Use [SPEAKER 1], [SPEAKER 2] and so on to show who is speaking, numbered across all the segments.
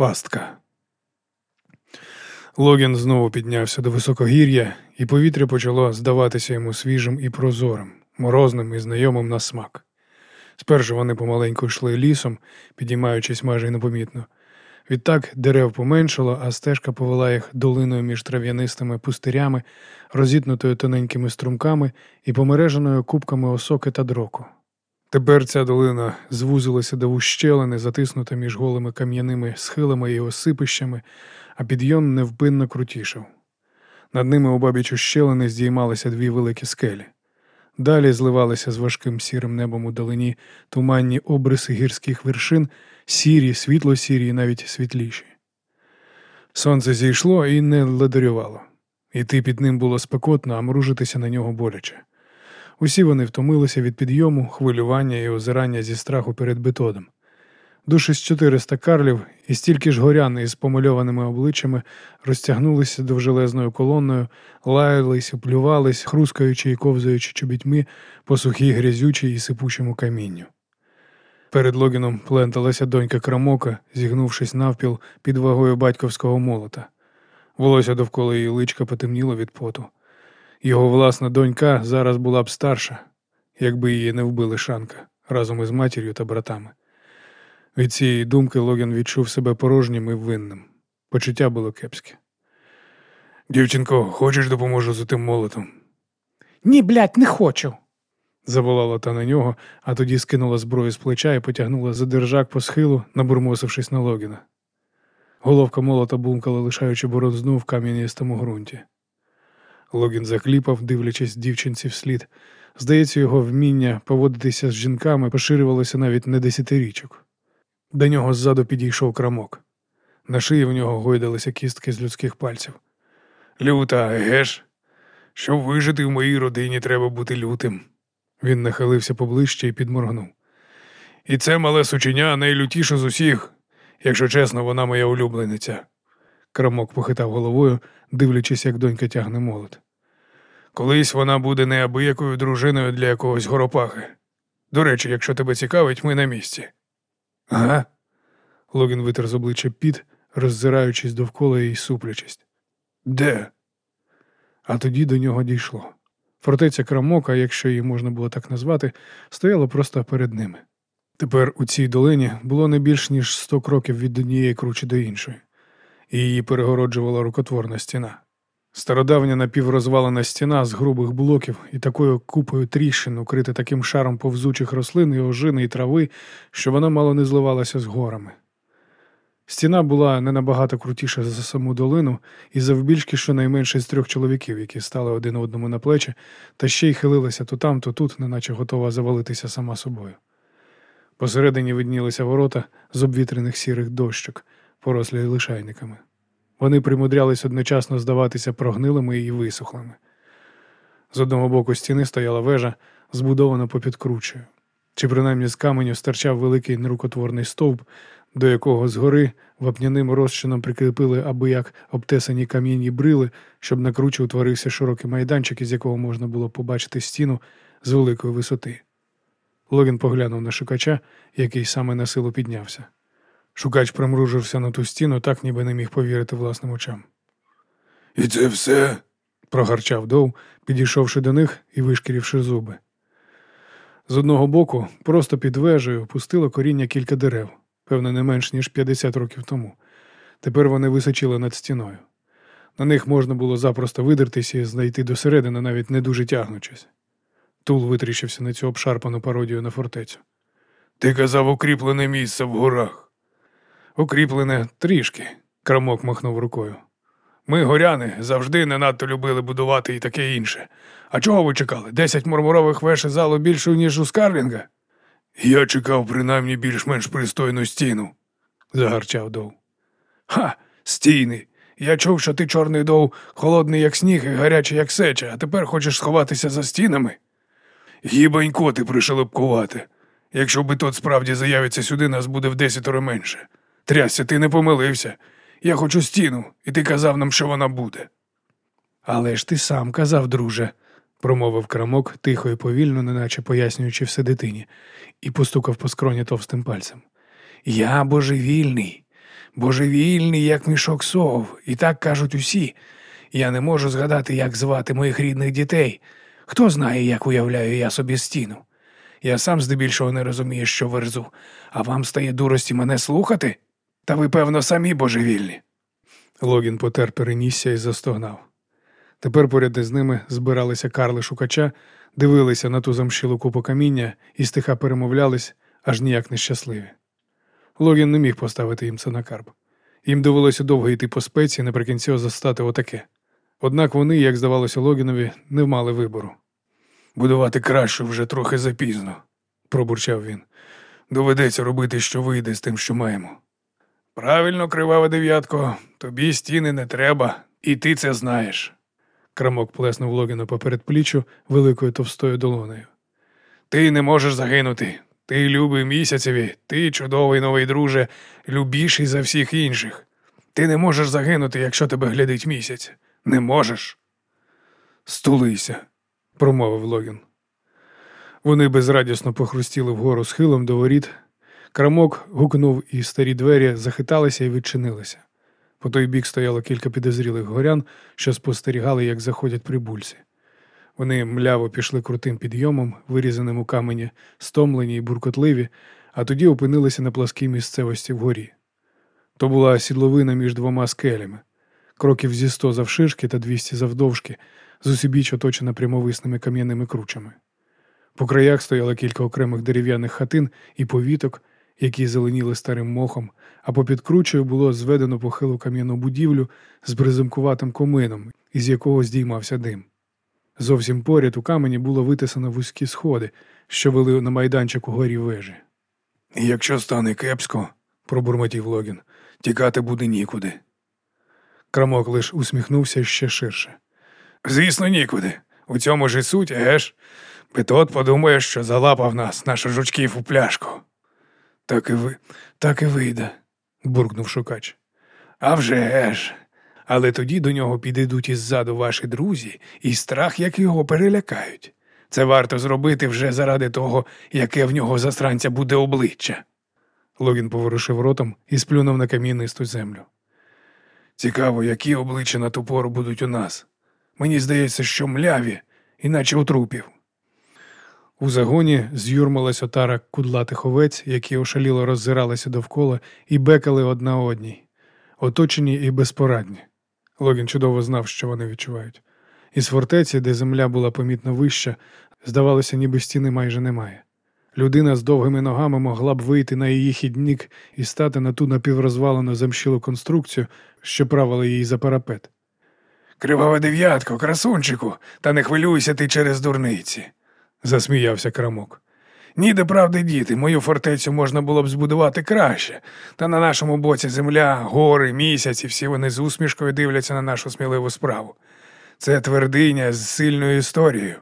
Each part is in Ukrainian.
[SPEAKER 1] Пастка. Логін знову піднявся до високогір'я, і повітря почало здаватися йому свіжим і прозорим, морозним і знайомим на смак. Спершу вони помаленьку йшли лісом, підіймаючись майже непомітно. Відтак дерев поменшало, а стежка повела їх долиною між трав'янистими пустирями, розітнутою тоненькими струмками і помереженою кубками осоки та дроку. Тепер ця долина звузилася до вущелини, затиснута між голими кам'яними схилами і осипищами, а підйом невпинно крутішав. Над ними у бабіч ущелини здіймалися дві великі скелі. Далі зливалися з важким сірим небом у долині туманні обриси гірських вершин, сірі, світло-сірі і навіть світліші. Сонце зійшло і не ладарювало. Іти під ним було спекотно, а мружитися на нього боляче. Усі вони втомилися від підйому, хвилювання і озирання зі страху перед бетодом. Душі з 400 карлів і стільки ж горян із помальованими обличчями розтягнулися довжелезною колоною, лаялись, плювались, хрускаючи і ковзаючи чобітьми по сухій грязючій і сипучому камінню. Перед Логіном пленталася донька крамока, зігнувшись навпіл під вагою батьковського молота. Волосся довкола її личка потемніло від поту. Його власна донька зараз була б старша, якби її не вбили шанка разом із матір'ю та братами. Від цієї думки Логін відчув себе порожнім і винним. Почуття було кепське. Дівчинко, хочеш допоможу з тим молотом?
[SPEAKER 2] Ні, блядь, не хочу.
[SPEAKER 1] заволала та на нього, а тоді скинула зброю з плеча і потягнула за держак по схилу, набурмосившись на Логіна. Головка молота бумкала, лишаючи борозну в кам'яністому ґрунті. Логін закліпав, дивлячись дівчинці вслід. Здається, його вміння поводитися з жінками поширювалося навіть не десятирічок. До нього ззаду підійшов крамок. На шиї в нього гойдалися кістки з людських пальців. Люта, геш? Щоб вижити в моїй родині, треба бути лютим. Він нахилився поближче і підморгнув. І це мале сученя найлютіше з усіх. Якщо чесно, вона моя улюблениця. Крамок похитав головою, дивлячись, як донька тягне молот. Колись вона буде неабиякою дружиною для якогось горопахи. До речі, якщо тебе цікавить, ми на місці. Ага. Логін витер з обличчя піт, роззираючись довкола і суплячись. Де? А тоді до нього дійшло. Фортеця Крамока, якщо її можна було так назвати, стояла просто перед ними. Тепер у цій долині було не більш ніж сто кроків від однієї кручі до іншої, її перегороджувала рукотворна стіна. Стародавня напіврозвалена стіна з грубих блоків і такою купою тріщин, укрита таким шаром повзучих рослин і ожини і трави, що вона мало не зливалася з горами. Стіна була не набагато крутіша за саму долину і завбільшки щонайменше з трьох чоловіків, які стали один одному на плечі, та ще й хилилася то там, то тут, неначе готова завалитися сама собою. Посередині виднілися ворота з обвітрених сірих дощок, порослі лишайниками. Вони примудрялись одночасно здаватися прогнилими і висохлими. З одного боку стіни стояла вежа, збудована попід кручею. Чи принаймні з каменю стирчав великий нерукотворний стовп, до якого згори вапняним розчином прикріпили аби як обтесані кам'яні брили, щоб на кручі утворився широкий майданчик, із якого можна було побачити стіну з великої висоти. Логін поглянув на шукача, який саме на силу піднявся. Шукач примружився на ту стіну, так ніби не міг повірити власним очам. І це все? прогарчав Доу, підійшовши до них і вишкірівши зуби. З одного боку, просто під вежею пустило коріння кілька дерев, певно, не менш ніж 50 років тому. Тепер вони височили над стіною. На них можна було запросто видертися і знайти досередини, навіть не дуже тягнучись. Тул витріщився на цю обшарпану пародію на фортецю. Ти казав укріплене місце в горах. Укріплене трішки, крамок махнув рукою. Ми, горяни, завжди не надто любили будувати і таке інше. А чого ви чекали? Десять мармурових веж і залу більше, ніж у Скарлінга? Я чекав принаймні більш-менш пристойну стіну, загарчав Дов. Ха, стіни. Я чув, що ти чорний дов, холодний, як сніг, і гарячий, як сеча, а тепер хочеш сховатися за стінами? Гібанько ти пришелепкувати. Якщо би тот справді заявиться сюди, нас буде в десятеро менше. Трясся, ти не помилився. Я хочу стіну, і ти казав нам, що вона буде. Але ж ти сам казав, друже, промовив крамок тихо і повільно, неначе пояснюючи все дитині, і постукав по скроні товстим пальцем. Я божевільний.
[SPEAKER 3] Божевільний, як мішок сов, і так кажуть усі. Я не можу згадати, як звати моїх рідних дітей. Хто знає, як уявляю я собі стіну. Я сам здебільшого не розумію, що верзу, а вам стає дурості мене слухати? Та ви, певно, самі божевільні.
[SPEAKER 1] Логін потер перенісся і застогнав. Тепер поряд із ними збиралися карли шукача, дивилися на ту замшилу купу каміння і стиха перемовлялись, аж ніяк нещасливі. Логін не міг поставити їм це на карб. Їм довелося довго йти по спеці, наприкінці застати отаке. Однак вони, як здавалося Логінові, не мали вибору.
[SPEAKER 3] Будувати краще вже трохи запізно,
[SPEAKER 1] Пробурчав він.
[SPEAKER 3] доведеться робити, що вийде з тим, що маємо. Правильно, кривава дев'ятко, тобі стіни не треба, і ти це знаєш.
[SPEAKER 1] Крамок плеснув Логіна поперед плічу великою товстою долонею.
[SPEAKER 3] Ти не можеш загинути. Ти любий місяцеві, ти чудовий новий друже, любіший за всіх інших. Ти не можеш загинути, якщо тебе глядить місяць. Не можеш.
[SPEAKER 1] Стулися, промовив Логін. Вони безрадісно похрустіли вгору схилом до воріт. Крамок гукнув, і старі двері захиталися і відчинилися. По той бік стояло кілька підозрілих горян, що спостерігали, як заходять прибульці. Вони мляво пішли крутим підйомом, вирізаним у камені, стомлені й буркотливі, а тоді опинилися на пласкій місцевості вгорі. То була сідловина між двома скелями, кроків зі сто завширшки та двісті завдовжки, з усібіч оточена прямовисними кам'яними кручами. По краях стояло кілька окремих дерев'яних хатин і повіток, які зеленіли старим мохом, а попід кручею було зведено похилу кам'яну будівлю з бризимкуватим комином, із якого здіймався дим. Зовсім поряд у камені було витисано вузькі сходи, що вели на майданчик у горі вежі.
[SPEAKER 3] Якщо стане кепсько,
[SPEAKER 1] Пробурмотів Логін.
[SPEAKER 3] тікати буде нікуди.
[SPEAKER 1] Крамок лиш усміхнувся ще ширше.
[SPEAKER 3] Звісно, нікуди. У цьому ж і суть, еж? Петот подумає, що залапав нас, наших жучків у пляшку. Так і ви, так і вийде,
[SPEAKER 1] буркнув шукач.
[SPEAKER 3] А вже ж. Але тоді до нього підійдуть іззаду ваші друзі, і страх, як його перелякають. Це варто зробити вже заради того, яке в нього засранця буде обличчя.
[SPEAKER 1] Логін поворушив ротом і сплюнув на кам'янисту землю.
[SPEAKER 3] Цікаво, які обличчя на ту пору будуть у нас. Мені здається, що мляві, іначе у трупів.
[SPEAKER 1] У загоні з'юрмилась отара кудлатих овець, які ошаліло роззиралися довкола і бекали одна одній, оточені і безпорадні. Логін чудово знав, що вони відчувають. Із фортеці, де земля була помітно вища, здавалося, ніби стіни майже немає. Людина з довгими ногами могла б вийти на її хідник і стати на ту напіврозвалену замшілу конструкцію, що правила її за парапет.
[SPEAKER 3] Кривава дев'ятко, красунчику, та не хвилюйся ти через дурниці.
[SPEAKER 1] Засміявся крамок.
[SPEAKER 3] Ніде правди діти, мою фортецю можна було б збудувати краще. Та на нашому боці земля, гори, місяць, і всі вони з усмішкою дивляться на нашу сміливу справу. Це твердиня з сильною історією.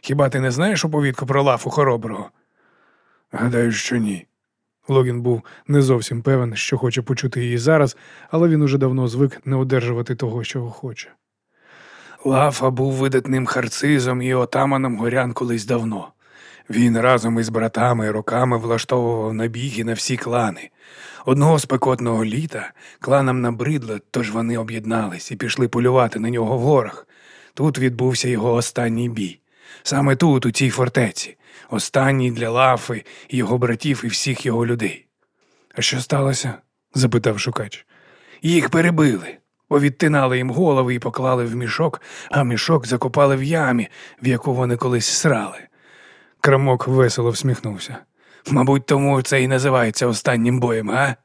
[SPEAKER 3] Хіба ти не знаєш оповідку про лафу хороброго? Гадаю, що ні.
[SPEAKER 1] Логін був не зовсім певен, що хоче почути її зараз, але він уже давно звик не одержувати того, чого хоче.
[SPEAKER 3] Лафа був видатним харцизом і отаманом горян колись давно. Він разом із братами роками влаштовував набіги на всі клани. Одного спекотного літа кланам набридло, тож вони об'єднались і пішли полювати на нього в горах. Тут відбувся його останній бій. Саме тут, у цій фортеці, останній для лафи, його братів і всіх його людей. А що сталося?
[SPEAKER 1] запитав шукач.
[SPEAKER 3] Їх перебили, повідтинали їм голови і поклали в мішок, а мішок закопали в ямі, в яку вони колись срали.
[SPEAKER 1] Крамок весело всміхнувся.
[SPEAKER 3] Мабуть, тому це і називається останнім боєм, а?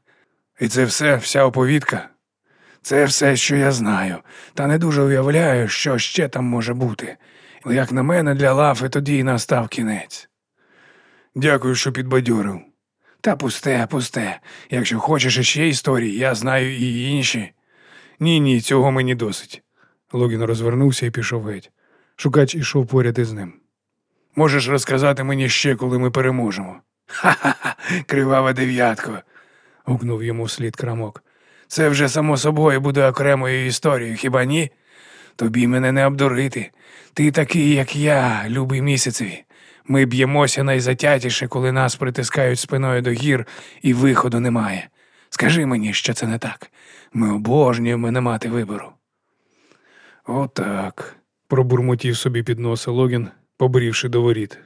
[SPEAKER 3] І це все, вся оповідка. Це все, що я знаю, та не дуже уявляю, що ще там може бути. Як на мене, для лафи тоді й настав кінець. Дякую, що підбадьорив. Та пусте, пусте. Якщо хочеш іще історії, я знаю і інші. Ні, ні, цього мені досить.
[SPEAKER 1] Логін розвернувся і пішов геть. Шукач ішов поряд із ним.
[SPEAKER 3] Можеш розказати мені ще, коли ми переможемо. Ха-ха-ха, кривава дев'ятко. гукнув йому вслід крамок. Це вже само собою буде окремою історією, хіба ні? Тобі мене не обдурити. Ти такий, як я, любий місяцеві. Ми б'ємося найзатятіше, коли нас притискають спиною до гір і виходу немає. Скажи мені, що це не так. Ми обожнюємо не мати вибору. Отак.
[SPEAKER 1] пробурмотів собі під носа Логін, побрівши до воріт.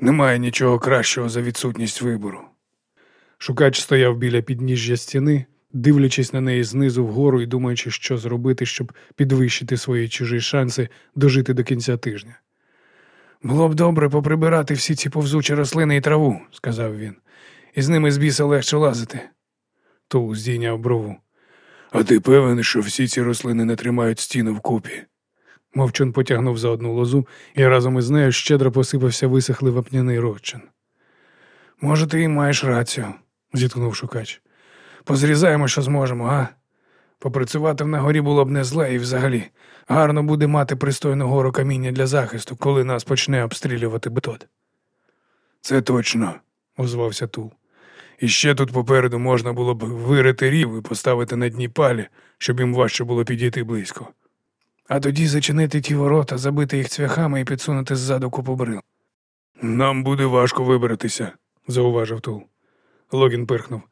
[SPEAKER 3] Немає нічого кращого за відсутність вибору.
[SPEAKER 1] Шукач стояв біля підніжжя стіни, дивлячись на неї знизу вгору і думаючи, що зробити, щоб підвищити свої чужі шанси дожити до кінця тижня.
[SPEAKER 3] Було б добре поприбирати всі ці повзучі рослини і траву, сказав він, і з ними з біса легше лазити.
[SPEAKER 1] Тул здійняв брову.
[SPEAKER 3] А ти певен, що всі ці рослини не тримають стіну вкупі?
[SPEAKER 1] Мовчун потягнув за одну лозу і разом із нею щедро посипався висохлий вапняний розчин.
[SPEAKER 3] Може, ти і маєш рацію.
[SPEAKER 1] зітхнув шукач.
[SPEAKER 3] Позрізаємо, що зможемо, а? Попрацювати в нагорі було б не зле і взагалі. Гарно буде мати пристойну гору каміння для захисту, коли нас почне обстрілювати бетот. Це точно,
[SPEAKER 1] озвався Тул.
[SPEAKER 3] І ще тут попереду можна було б вирити рів і поставити на дні палі, щоб їм важче було підійти близько. А тоді зачинити ті ворота, забити їх цвяхами і підсунути ззаду купу брил. Нам буде важко вибратися,
[SPEAKER 1] зауважив Тул.
[SPEAKER 3] Логін пирхнув.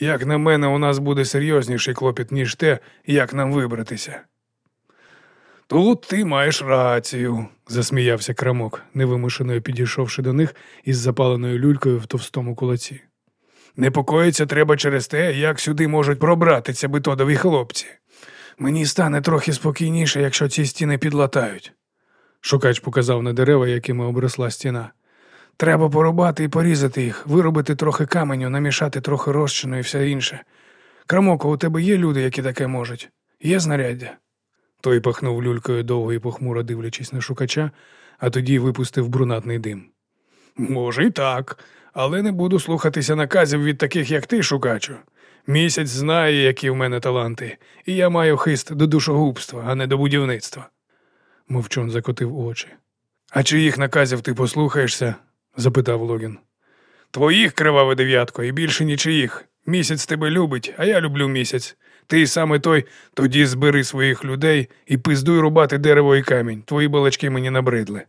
[SPEAKER 3] Як на мене, у нас буде серйозніший клопіт, ніж те, як нам вибратися. Тут ти маєш рацію,
[SPEAKER 1] засміявся крамок, невимушено підійшовши до них із запаленою люлькою в товстому кулаці.
[SPEAKER 3] Непокоїться треба через те, як сюди можуть пробратися битодові хлопці. Мені стане трохи спокійніше, якщо ці стіни підлатають.
[SPEAKER 1] Шукач показав на дерева, якими обросла стіна.
[SPEAKER 3] Треба порубати і порізати їх, виробити трохи каменю, намішати трохи розчину і все інше. Крамоко, у тебе є люди, які таке можуть? Є знаряддя?
[SPEAKER 1] Той пахнув люлькою довго і похмуро дивлячись на шукача, а тоді випустив брунатний дим.
[SPEAKER 3] Може, і так, але не буду слухатися наказів від таких, як ти, шукачу. Місяць знає, які в мене таланти, і я маю хист до душогубства, а не до будівництва.
[SPEAKER 1] Мовчон закотив очі.
[SPEAKER 3] А чиїх наказів ти послухаєшся?
[SPEAKER 1] запитав Логін.
[SPEAKER 3] Твоїх криваве дев'ятко, і більше нічиїх. Місяць тебе любить, а я люблю місяць. Ти саме той, тоді збери своїх людей і пиздуй рубати дерево і камінь. Твої балачки мені набридли.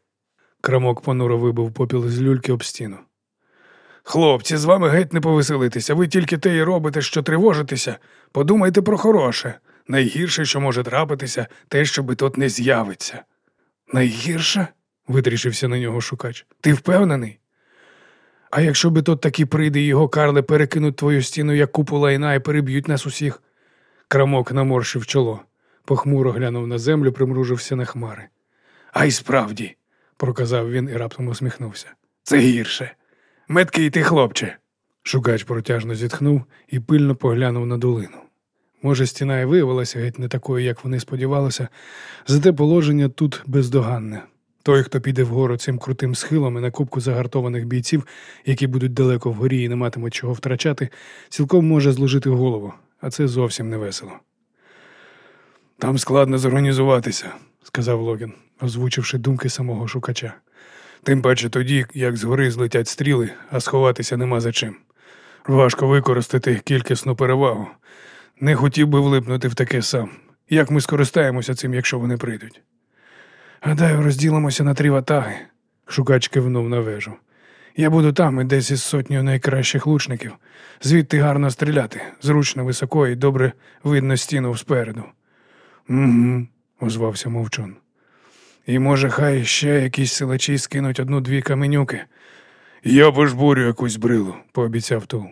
[SPEAKER 1] Крамок понуро вибив попіл з люльки об стіну.
[SPEAKER 3] Хлопці, з вами геть не повеселитися. Ви тільки те й робите, що тривожитеся. Подумайте про хороше. Найгірше, що може трапитися, те, що тут не з'явиться. Найгірше?
[SPEAKER 1] витрішився на нього шукач.
[SPEAKER 3] Ти впевнений? А якщо би тот таки прийде і його Карле перекинуть твою стіну як купу лайна і переб'ють нас усіх?
[SPEAKER 1] Крамок наморщив чоло, похмуро глянув на землю, примружився на хмари.
[SPEAKER 3] А й справді,
[SPEAKER 1] проказав він і раптом усміхнувся.
[SPEAKER 3] Це гірше. Меткий ти, хлопче.
[SPEAKER 1] Шукач протяжно зітхнув і пильно поглянув на долину. Може, стіна і виявилася геть не такою, як вони сподівалися, зате положення тут бездоганне. Той, хто піде вгору цим крутим схилом і на кубку загартованих бійців, які будуть далеко вгорі і не матимуть чого втрачати, цілком може зложити голову, а це зовсім не весело.
[SPEAKER 3] Там складно зорганізуватися,
[SPEAKER 1] сказав Логін, озвучивши думки самого шукача.
[SPEAKER 3] Тим паче тоді, як згори злетять стріли, а сховатися нема за чим. Важко використати кількісну перевагу. Не хотів би влипнути в таке сам. Як ми скористаємося цим, якщо вони прийдуть? Гадаю, розділимося на три ватаги.
[SPEAKER 1] Шукач кивнув на вежу.
[SPEAKER 3] Я буду там і десь із сотнею найкращих лучників. Звідти гарно стріляти, зручно високо і добре видно стіну спереду.
[SPEAKER 1] Угу, озвався мовчун.
[SPEAKER 3] І, може, хай ще якісь силачі скинуть одну-дві каменюки. Я пожбурю якусь брилу, пообіцяв Тул.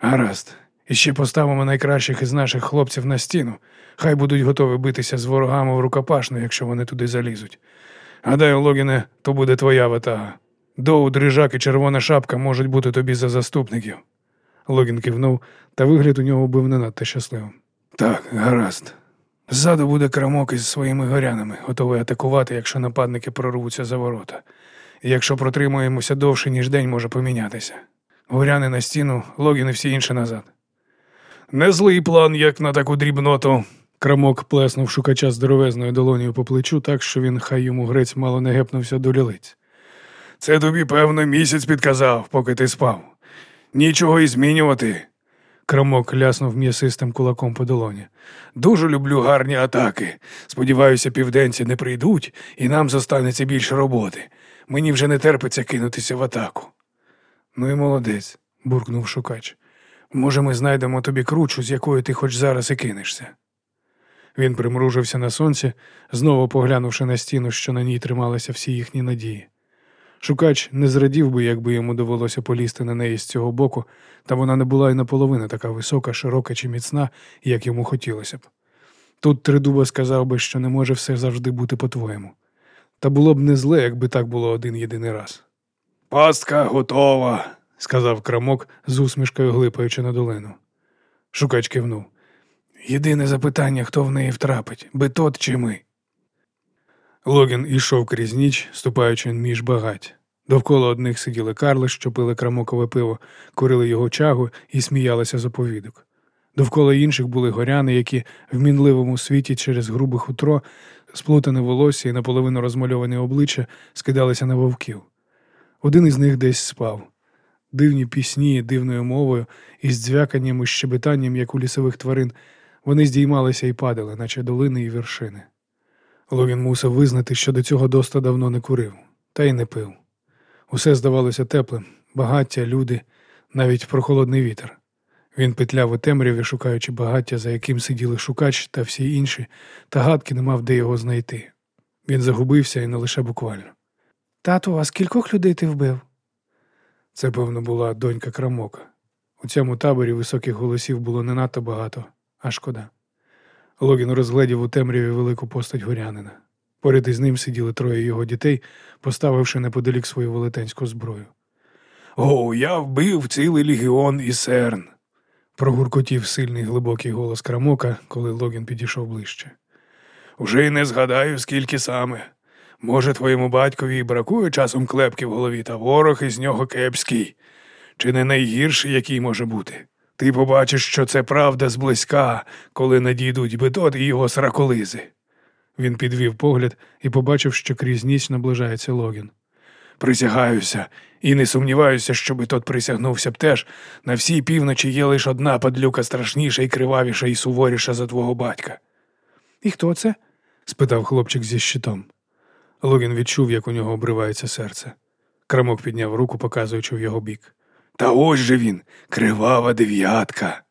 [SPEAKER 3] Гаразд. І ще поставимо найкращих із наших хлопців на стіну. Хай будуть готові битися з ворогами в рукопашну, якщо вони туди залізуть. Гадаю, Логіне, то буде твоя ватага. Доу, дрижак і червона шапка можуть бути тобі за заступників.
[SPEAKER 1] Логін кивнув, та вигляд у нього був не надто щасливим.
[SPEAKER 3] Так, гаразд. Ззаду буде крамок із своїми горянами, готовий атакувати, якщо нападники прорвуться за ворота. І якщо протримуємося довше, ніж день може помінятися. Горяни на стіну, логін і всі інші назад. Не злий план, як на таку дрібноту.
[SPEAKER 1] Крамок плеснув шукача здоровезною долонею по плечу, так що він, хай йому грець мало не гепнувся до лілиць.
[SPEAKER 3] Це тобі, певно, місяць підказав, поки ти спав. Нічого і змінювати.
[SPEAKER 1] Крамок ляснув м'ясистим кулаком по долоні.
[SPEAKER 3] Дуже люблю гарні атаки. Сподіваюся, південці не прийдуть, і нам зостанеться більше роботи. Мені вже не терпиться кинутися в атаку.
[SPEAKER 1] Ну і молодець, буркнув шукач.
[SPEAKER 3] Може, ми знайдемо тобі кручу, з якою ти хоч зараз і кинешся.
[SPEAKER 1] Він примружився на сонці, знову поглянувши на стіну, що на ній трималися всі їхні надії. Шукач не зрадів би, якби йому довелося полізти на неї з цього боку, та вона не була й наполовину така висока, широка чи міцна, як йому хотілося б. Тут Тридуба сказав би, що не може все завжди бути по-твоєму. Та було б не зле, якби так було один єдиний раз.
[SPEAKER 3] Пастка готова.
[SPEAKER 1] сказав крамок з усмішкою глипаючи на долину. Шукач кивнув.
[SPEAKER 3] Єдине запитання, хто в неї втрапить, бетот чи ми.
[SPEAKER 1] Логін ішов крізь ніч, ступаючи між багать. Довкола одних сиділи Карли, що пили крамокове пиво, курили його чагу і сміялися з оповідок. Довкола інших були горяни, які в мінливому світі через грубе хутро, сплутане волосся і наполовину розмальоване обличчя скидалися на вовків. Один із них десь спав. Дивні пісні дивною мовою із дзвяканням і щебетанням, як у лісових тварин, вони здіймалися і падали, наче долини і вершини. Логін мусив визнати, що до цього доста давно не курив, та й не пив. Усе здавалося теплим, багаття, люди, навіть прохолодний вітер. Він петляв у темряві, шукаючи багаття, за яким сиділи шукач та всі інші, та гадки не мав де його знайти. Він загубився і не лише буквально.
[SPEAKER 2] Тату, а скількох людей ти вбив?
[SPEAKER 1] Це, певно, була донька Крамока. У цьому таборі високих голосів було не надто багато, а шкода. Логін розгледів у темряві велику постать горянина. Поряд із ним сиділи троє його дітей, поставивши неподалік свою велетенську зброю.
[SPEAKER 3] О, я вбив цілий легіон і серн.
[SPEAKER 1] Прогуркотів сильний глибокий голос Крамока, коли Логін підійшов ближче.
[SPEAKER 3] Уже й не згадаю, скільки саме. Може, твоєму батькові і бракує часом клепки в голові, та ворог із нього кепський. Чи не найгірший, який може бути? Ти побачиш, що це правда зблизька, коли надійдуть бетот і його сраколизи.
[SPEAKER 1] Він підвів погляд і побачив, що крізь ніч наближається Логін.
[SPEAKER 3] Присягаюся, і не сумніваюся, що бетот присягнувся б теж. На всій півночі є лише одна падлюка страшніша і кривавіша і суворіша за твого батька.
[SPEAKER 2] І хто це?
[SPEAKER 1] спитав хлопчик зі щитом. Логін відчув, як у нього обривається серце. Крамок підняв руку, показуючи в його бік.
[SPEAKER 3] Та ось же він, кривава дев'ятка.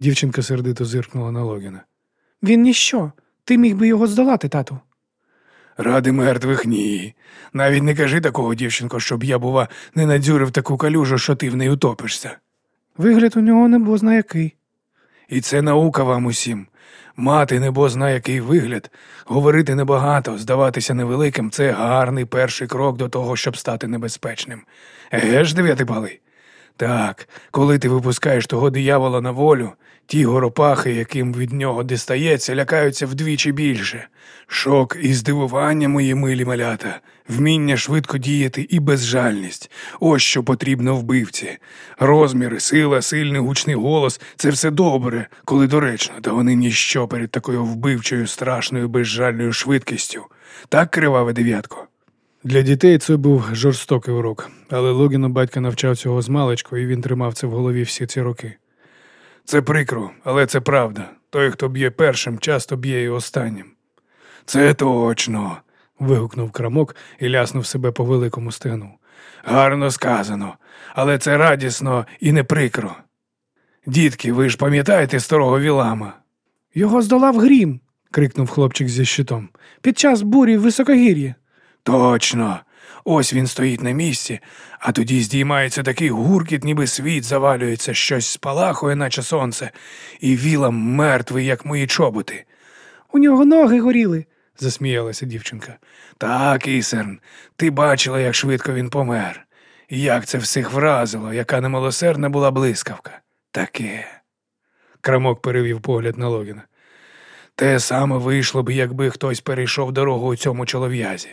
[SPEAKER 1] Дівчинка сердито зиркнула на Логіна.
[SPEAKER 2] Він ніщо. Ти міг би його здолати, тату.
[SPEAKER 3] Ради мертвих ні. Навіть не кажи такого, дівчинко, щоб я, бува, не надзюрив таку калюжу, що ти в неї утопишся.
[SPEAKER 2] Вигляд у нього небозна який.
[SPEAKER 3] І це наука вам усім. Мати небозна який вигляд, говорити небагато, здаватися невеликим це гарний перший крок до того, щоб стати небезпечним. Еге ж, дев'ятипалий? Так, коли ти випускаєш того диявола на волю, ті горопахи, яким від нього дістається, лякаються вдвічі більше. Шок і здивування, мої милі малята, вміння швидко діяти і безжальність. Ось що потрібно вбивці. Розміри, сила, сильний гучний голос це все добре, коли доречно, та вони ніщо перед такою вбивчою, страшною, безжальною швидкістю. Так, криваве дев'ятко?
[SPEAKER 1] Для дітей це був жорстокий урок, але Логіна батька навчав цього з маличку, і він тримав це в голові всі ці роки.
[SPEAKER 3] Це прикро, але це правда. Той, хто б'є першим, часто б'є і останнім. Це точно.
[SPEAKER 1] вигукнув крамок і ляснув себе по великому стегну.
[SPEAKER 3] Гарно сказано, але це радісно і не прикро. Дітки, ви ж пам'ятаєте старого Вілама?
[SPEAKER 2] Його здолав грім
[SPEAKER 1] крикнув хлопчик зі щитом.
[SPEAKER 2] під час бурі в високогір'ї.
[SPEAKER 3] Точно. Ось він стоїть на місці, а тоді здіймається такий гуркіт, ніби світ завалюється, щось спалахує, наче сонце, і Вілам мертвий, як мої чоботи.
[SPEAKER 2] У нього ноги горіли.
[SPEAKER 1] засміялася дівчинка.
[SPEAKER 3] Так, Ісерн, ти бачила, як швидко він помер. Як це всіх вразило, яка немилосердна була блискавка. Таке.
[SPEAKER 1] Крамок перевів погляд на Логіна.
[SPEAKER 3] Те саме вийшло б, якби хтось перейшов дорогу у цьому чолов'язі.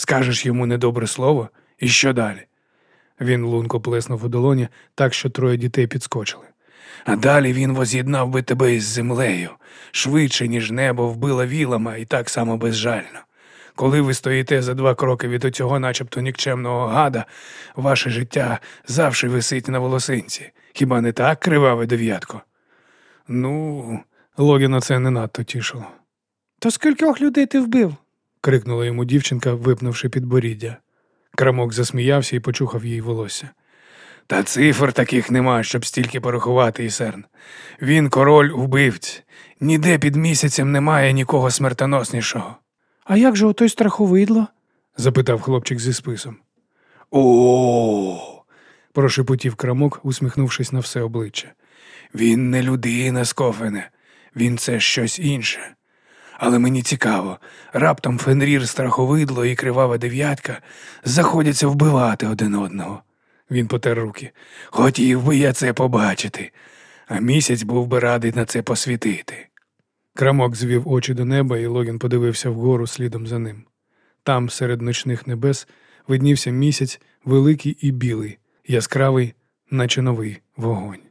[SPEAKER 3] Скажеш йому недобре слово, і що далі?
[SPEAKER 1] Він лунко плеснув у долоні так, що троє дітей підскочили.
[SPEAKER 3] А далі він воз'єднав би тебе із землею, швидше, ніж небо вбило вілама, і так само безжально. Коли ви стоїте за два кроки від оцього начебто нікчемного гада, ваше життя завжди висить на волосинці. Хіба не так, криваве дев'ятко? Ну,
[SPEAKER 1] Логіна це не надто тішило.
[SPEAKER 2] То скількох людей ти вбив?
[SPEAKER 1] Крикнула йому дівчинка, випнувши підборіддя. Крамок засміявся і почухав їй волосся.
[SPEAKER 3] Та цифр таких нема, щоб стільки порахувати, Ісерн. Він король убивць. Ніде під місяцем немає нікого смертоноснішого.
[SPEAKER 2] А як же отой страховидло?
[SPEAKER 1] запитав хлопчик зі списом.
[SPEAKER 3] О,
[SPEAKER 1] Прошепотів крамок, усміхнувшись на все обличчя.
[SPEAKER 3] він не людина, Скофене, він це щось інше. Але мені цікаво, раптом Фенрір, страховидло і кривава дев'ятка заходяться вбивати один одного.
[SPEAKER 1] Він потер руки.
[SPEAKER 3] Хотів би я це побачити, а місяць був би радий на це посвітити.
[SPEAKER 1] Крамок звів очі до неба, і Логін подивився вгору слідом за ним. Там, серед ночних небес, виднівся місяць, великий і білий, яскравий, наче новий вогонь.